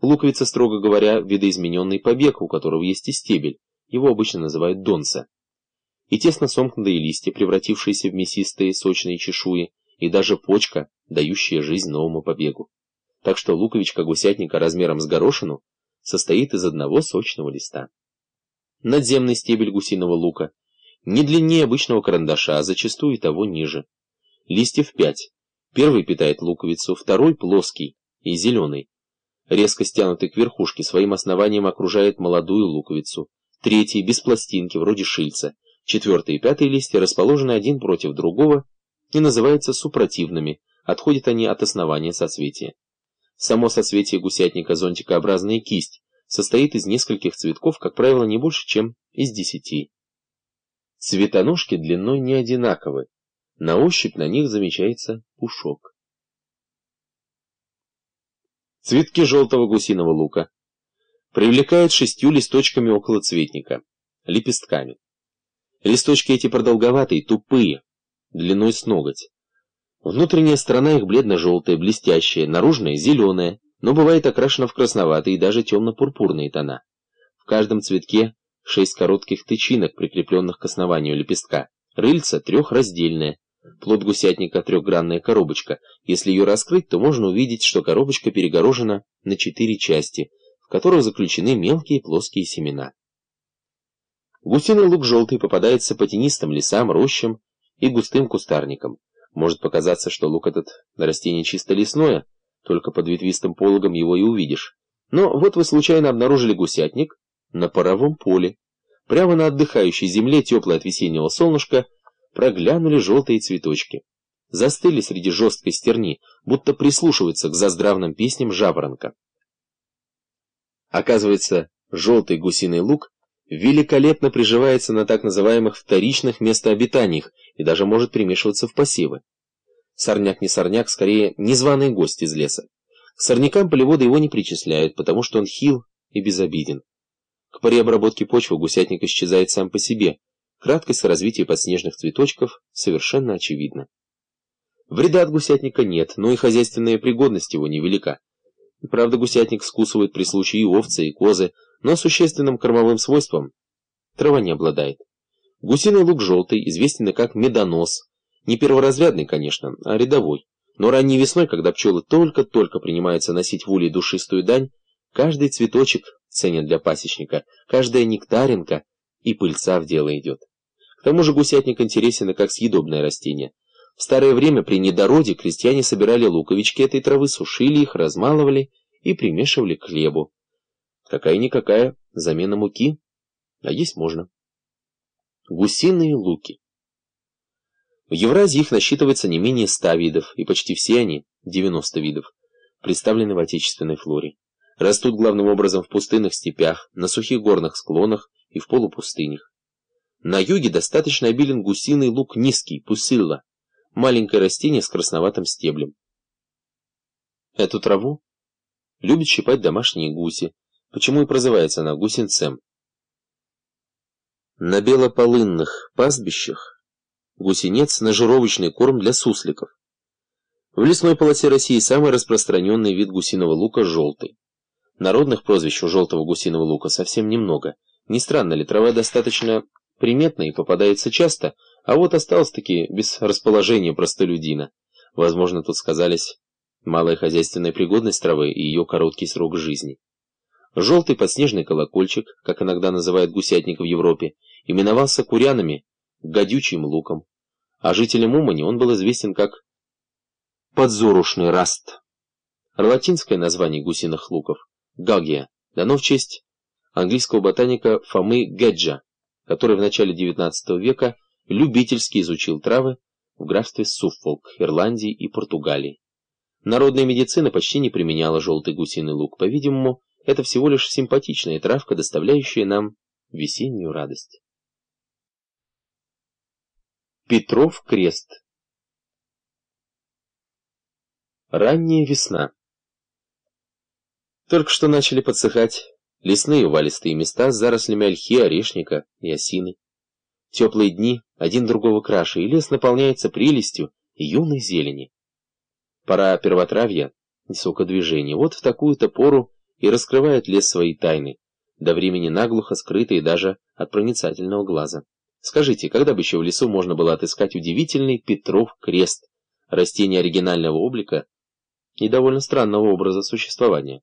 Луковица, строго говоря, видоизмененный побег, у которого есть и стебель, его обычно называют донца. И тесно сомкнутые листья, превратившиеся в мясистые сочные чешуи, и даже почка, дающая жизнь новому побегу. Так что луковичка гусятника размером с горошину состоит из одного сочного листа. Надземный стебель гусиного лука не длиннее обычного карандаша, а зачастую и того ниже. Листьев пять. Первый питает луковицу, второй плоский и зеленый. Резко стянутый к верхушке, своим основанием окружает молодую луковицу. Третий, без пластинки, вроде шильца. Четвертый и пятый листья расположены один против другого и называются супротивными, отходят они от основания соцветия. Само соцветие гусятника зонтикообразная кисть состоит из нескольких цветков, как правило, не больше, чем из десяти. Цветоножки длиной не одинаковы, на ощупь на них замечается пушок. Цветки желтого гусиного лука привлекают шестью листочками около цветника, лепестками. Листочки эти продолговатые, тупые, длиной с ноготь. Внутренняя сторона их бледно-желтая, блестящая, наружная зеленая, но бывает окрашена в красноватые и даже темно-пурпурные тона. В каждом цветке шесть коротких тычинок, прикрепленных к основанию лепестка. Рыльца трехраздельная. Плод гусятника трехгранная коробочка. Если ее раскрыть, то можно увидеть, что коробочка перегорожена на четыре части, в которых заключены мелкие плоские семена. Гусиный лук желтый попадается по тенистым лесам, рощам и густым кустарникам. Может показаться, что лук этот растение чисто лесное, только под ветвистым пологом его и увидишь. Но вот вы случайно обнаружили гусятник на паровом поле. Прямо на отдыхающей земле, теплой от весеннего солнышка, проглянули желтые цветочки. Застыли среди жесткой стерни, будто прислушиваются к заздравным песням жаворонка. Оказывается, желтый гусиный лук великолепно приживается на так называемых вторичных местообитаниях и даже может примешиваться в посевы. Сорняк не сорняк, скорее незваный гость из леса. К сорнякам полеводы его не причисляют, потому что он хил и безобиден. К паре обработки почвы гусятник исчезает сам по себе. Краткость развития подснежных цветочков совершенно очевидна. Вреда от гусятника нет, но и хозяйственная пригодность его невелика. Правда, гусятник скусывает при случае и овцы, и козы, но существенным кормовым свойством трава не обладает. Гусиный лук желтый известен как медонос. Не перворазрядный, конечно, а рядовой. Но ранней весной, когда пчелы только-только принимаются носить в улей душистую дань, каждый цветочек ценен для пасечника, каждая нектаринка и пыльца в дело идет. Тому же гусятник интересен и как съедобное растение. В старое время при недороде крестьяне собирали луковички этой травы, сушили их, размалывали и примешивали к хлебу. Какая-никакая замена муки, а есть можно. Гусиные луки. В Евразии их насчитывается не менее ста видов, и почти все они, 90 видов, представлены в отечественной флоре. Растут главным образом в пустынных степях, на сухих горных склонах и в полупустынях. На юге достаточно обилен гусиный лук низкий, пусилла, маленькое растение с красноватым стеблем. Эту траву любят щипать домашние гуси, почему и прозывается она гусенцем. На белополынных пастбищах гусенец – нажировочный корм для сусликов. В лесной полосе России самый распространенный вид гусиного лука – желтый. Народных прозвищ у желтого гусиного лука совсем немного. Не странно ли, трава достаточно приметна и попадается часто, а вот осталось-таки без расположения простолюдина. Возможно, тут сказались малая хозяйственная пригодность травы и ее короткий срок жизни. Желтый подснежный колокольчик, как иногда называют гусятник в Европе, именовался курянами, гадючим луком, а жителям Умани он был известен как подзорушный раст. Латинское название гусиных луков – гагия, дано в честь английского ботаника Фомы Геджа, который в начале XIX века любительски изучил травы в графстве Суффолк, Ирландии и Португалии. Народная медицина почти не применяла желтый гусиный лук, по-видимому, это всего лишь симпатичная травка, доставляющая нам весеннюю радость. Петров крест Ранняя весна Только что начали подсыхать лесные увалистые места с зарослями ольхи, орешника и осины. Теплые дни один другого краше, и лес наполняется прелестью юной зелени. Пора первотравья и. Вот в такую-то пору и раскрывает лес свои тайны, до времени наглухо скрытые даже от проницательного глаза. Скажите, когда бы еще в лесу можно было отыскать удивительный Петров крест, растение оригинального облика и довольно странного образа существования?